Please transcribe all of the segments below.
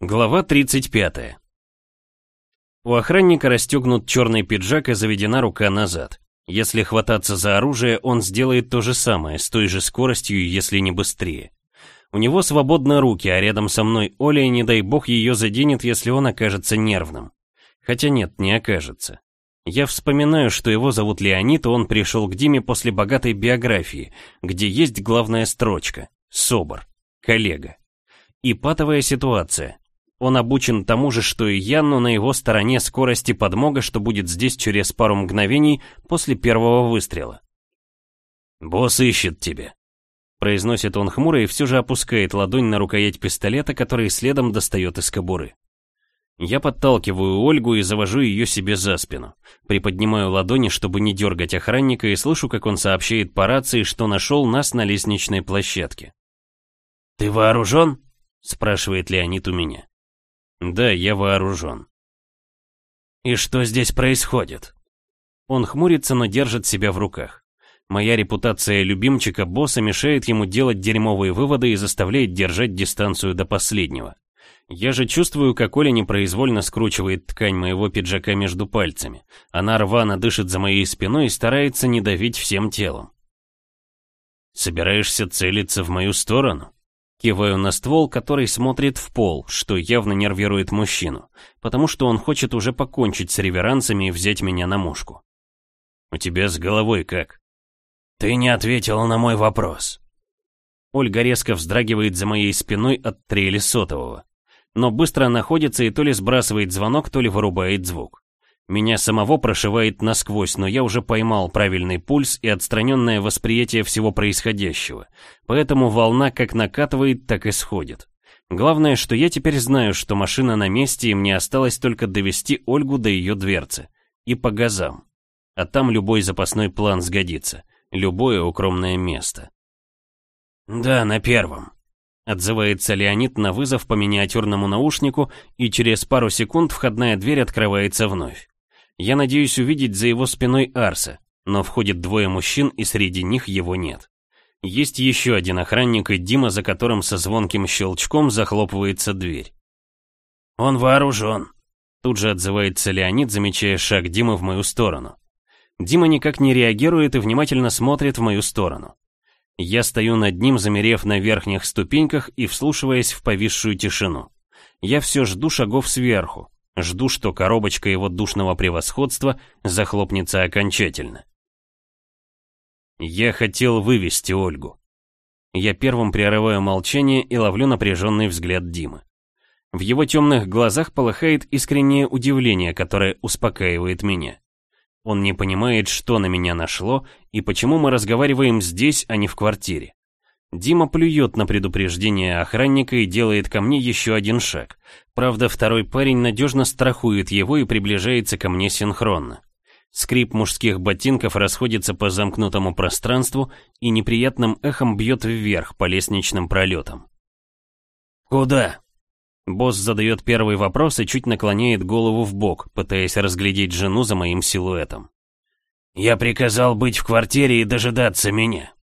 Глава 35. У охранника расстегнут черный пиджак и заведена рука назад. Если хвататься за оружие, он сделает то же самое, с той же скоростью, если не быстрее. У него свободны руки, а рядом со мной Оля, и не дай бог ее заденет, если он окажется нервным. Хотя нет, не окажется. Я вспоминаю, что его зовут Леонид, и он пришел к Диме после богатой биографии, где есть главная строчка «Собор», «Коллега». И патовая ситуация. Он обучен тому же, что и я, но на его стороне скорость и подмога, что будет здесь через пару мгновений после первого выстрела. «Босс ищет тебя», — произносит он хмуро и все же опускает ладонь на рукоять пистолета, который следом достает из кобуры. Я подталкиваю Ольгу и завожу ее себе за спину. Приподнимаю ладони, чтобы не дергать охранника, и слышу, как он сообщает по рации, что нашел нас на лестничной площадке. «Ты вооружен?» — спрашивает Леонид у меня. Да, я вооружен. И что здесь происходит? Он хмурится, но держит себя в руках. Моя репутация любимчика босса мешает ему делать дерьмовые выводы и заставляет держать дистанцию до последнего. Я же чувствую, как Оля непроизвольно скручивает ткань моего пиджака между пальцами. Она рвано дышит за моей спиной и старается не давить всем телом. «Собираешься целиться в мою сторону?» Киваю на ствол, который смотрит в пол, что явно нервирует мужчину, потому что он хочет уже покончить с реверансами и взять меня на мушку. «У тебя с головой как?» «Ты не ответила на мой вопрос». Ольга резко вздрагивает за моей спиной от трели сотового, но быстро находится и то ли сбрасывает звонок, то ли вырубает звук. Меня самого прошивает насквозь, но я уже поймал правильный пульс и отстраненное восприятие всего происходящего. Поэтому волна как накатывает, так и сходит. Главное, что я теперь знаю, что машина на месте, и мне осталось только довести Ольгу до ее дверцы. И по газам. А там любой запасной план сгодится. Любое укромное место. «Да, на первом», — отзывается Леонид на вызов по миниатюрному наушнику, и через пару секунд входная дверь открывается вновь. Я надеюсь увидеть за его спиной Арса, но входит двое мужчин, и среди них его нет. Есть еще один охранник и Дима, за которым со звонким щелчком захлопывается дверь. «Он вооружен», — тут же отзывается Леонид, замечая шаг Димы в мою сторону. Дима никак не реагирует и внимательно смотрит в мою сторону. Я стою над ним, замерев на верхних ступеньках и вслушиваясь в повисшую тишину. Я все жду шагов сверху, Жду, что коробочка его душного превосходства захлопнется окончательно. Я хотел вывести Ольгу. Я первым прерываю молчание и ловлю напряженный взгляд Димы. В его темных глазах полыхает искреннее удивление, которое успокаивает меня. Он не понимает, что на меня нашло и почему мы разговариваем здесь, а не в квартире. Дима плюет на предупреждение охранника и делает ко мне еще один шаг. Правда, второй парень надежно страхует его и приближается ко мне синхронно. Скрип мужских ботинков расходится по замкнутому пространству и неприятным эхом бьет вверх по лестничным пролетам. «Куда?» Босс задает первый вопрос и чуть наклоняет голову в бок, пытаясь разглядеть жену за моим силуэтом. «Я приказал быть в квартире и дожидаться меня»,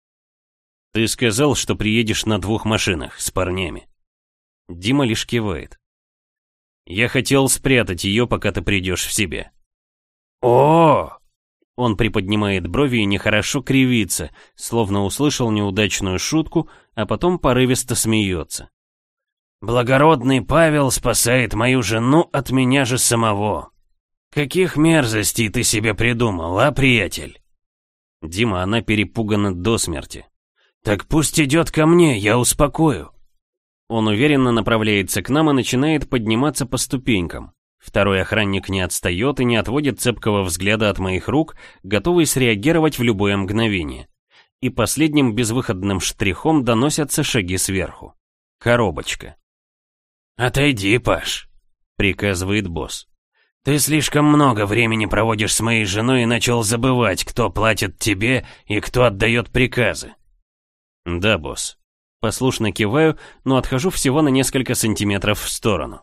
«Ты сказал, что приедешь на двух машинах с парнями». Дима лишь кивает. «Я хотел спрятать ее, пока ты придешь в себя». О, Он приподнимает брови и нехорошо кривится, словно услышал неудачную шутку, а потом порывисто смеется. «Благородный Павел спасает мою жену от меня же самого. Каких мерзостей ты себе придумал, а, приятель?» Дима, она перепугана до смерти. «Так пусть идет ко мне, я успокою». Он уверенно направляется к нам и начинает подниматься по ступенькам. Второй охранник не отстает и не отводит цепкого взгляда от моих рук, готовый среагировать в любое мгновение. И последним безвыходным штрихом доносятся шаги сверху. Коробочка. «Отойди, Паш», — приказывает босс. «Ты слишком много времени проводишь с моей женой и начал забывать, кто платит тебе и кто отдает приказы. «Да, босс». Послушно киваю, но отхожу всего на несколько сантиметров в сторону.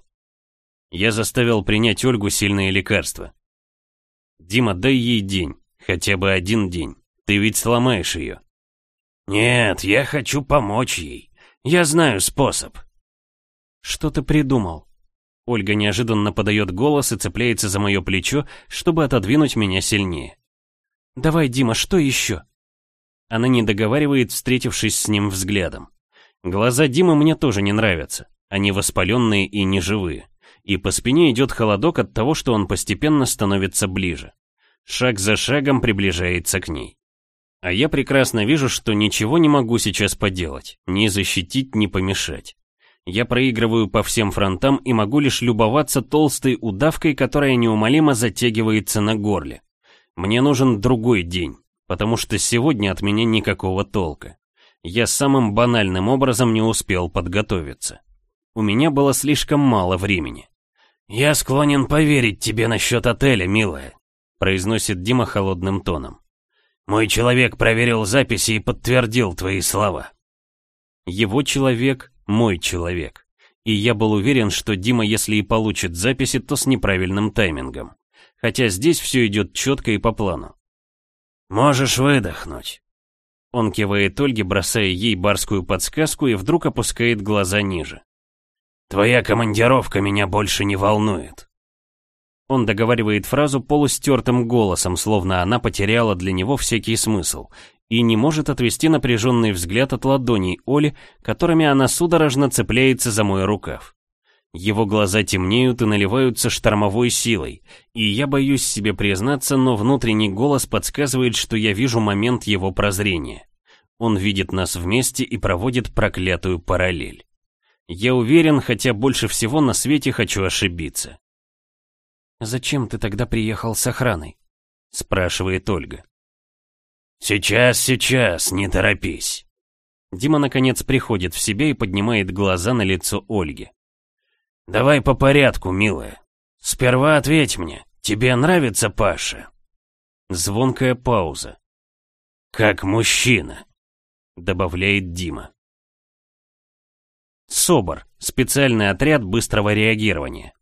Я заставил принять Ольгу сильные лекарства. «Дима, дай ей день, хотя бы один день. Ты ведь сломаешь ее». «Нет, я хочу помочь ей. Я знаю способ». «Что ты придумал?» Ольга неожиданно подает голос и цепляется за мое плечо, чтобы отодвинуть меня сильнее. «Давай, Дима, что еще?» Она не договаривает, встретившись с ним взглядом. Глаза Димы мне тоже не нравятся. Они воспаленные и неживые. И по спине идет холодок от того, что он постепенно становится ближе. Шаг за шагом приближается к ней. А я прекрасно вижу, что ничего не могу сейчас поделать, ни защитить, ни помешать. Я проигрываю по всем фронтам и могу лишь любоваться толстой удавкой, которая неумолимо затягивается на горле. Мне нужен другой день, потому что сегодня от меня никакого толка. Я самым банальным образом не успел подготовиться. У меня было слишком мало времени. «Я склонен поверить тебе насчет отеля, милая», произносит Дима холодным тоном. «Мой человек проверил записи и подтвердил твои слова». Его человек — мой человек. И я был уверен, что Дима, если и получит записи, то с неправильным таймингом. Хотя здесь все идет четко и по плану. «Можешь выдохнуть». Он кивает Ольге, бросая ей барскую подсказку и вдруг опускает глаза ниже. «Твоя командировка меня больше не волнует». Он договаривает фразу полустертым голосом, словно она потеряла для него всякий смысл, и не может отвести напряженный взгляд от ладоней Оли, которыми она судорожно цепляется за мой рукав. Его глаза темнеют и наливаются штормовой силой, и я боюсь себе признаться, но внутренний голос подсказывает, что я вижу момент его прозрения. Он видит нас вместе и проводит проклятую параллель. Я уверен, хотя больше всего на свете хочу ошибиться. «Зачем ты тогда приехал с охраной?» — спрашивает Ольга. «Сейчас, сейчас, не торопись». Дима наконец приходит в себя и поднимает глаза на лицо Ольги. «Давай по порядку, милая. Сперва ответь мне, тебе нравится Паша?» Звонкая пауза. «Как мужчина», — добавляет Дима. СОБР. Специальный отряд быстрого реагирования.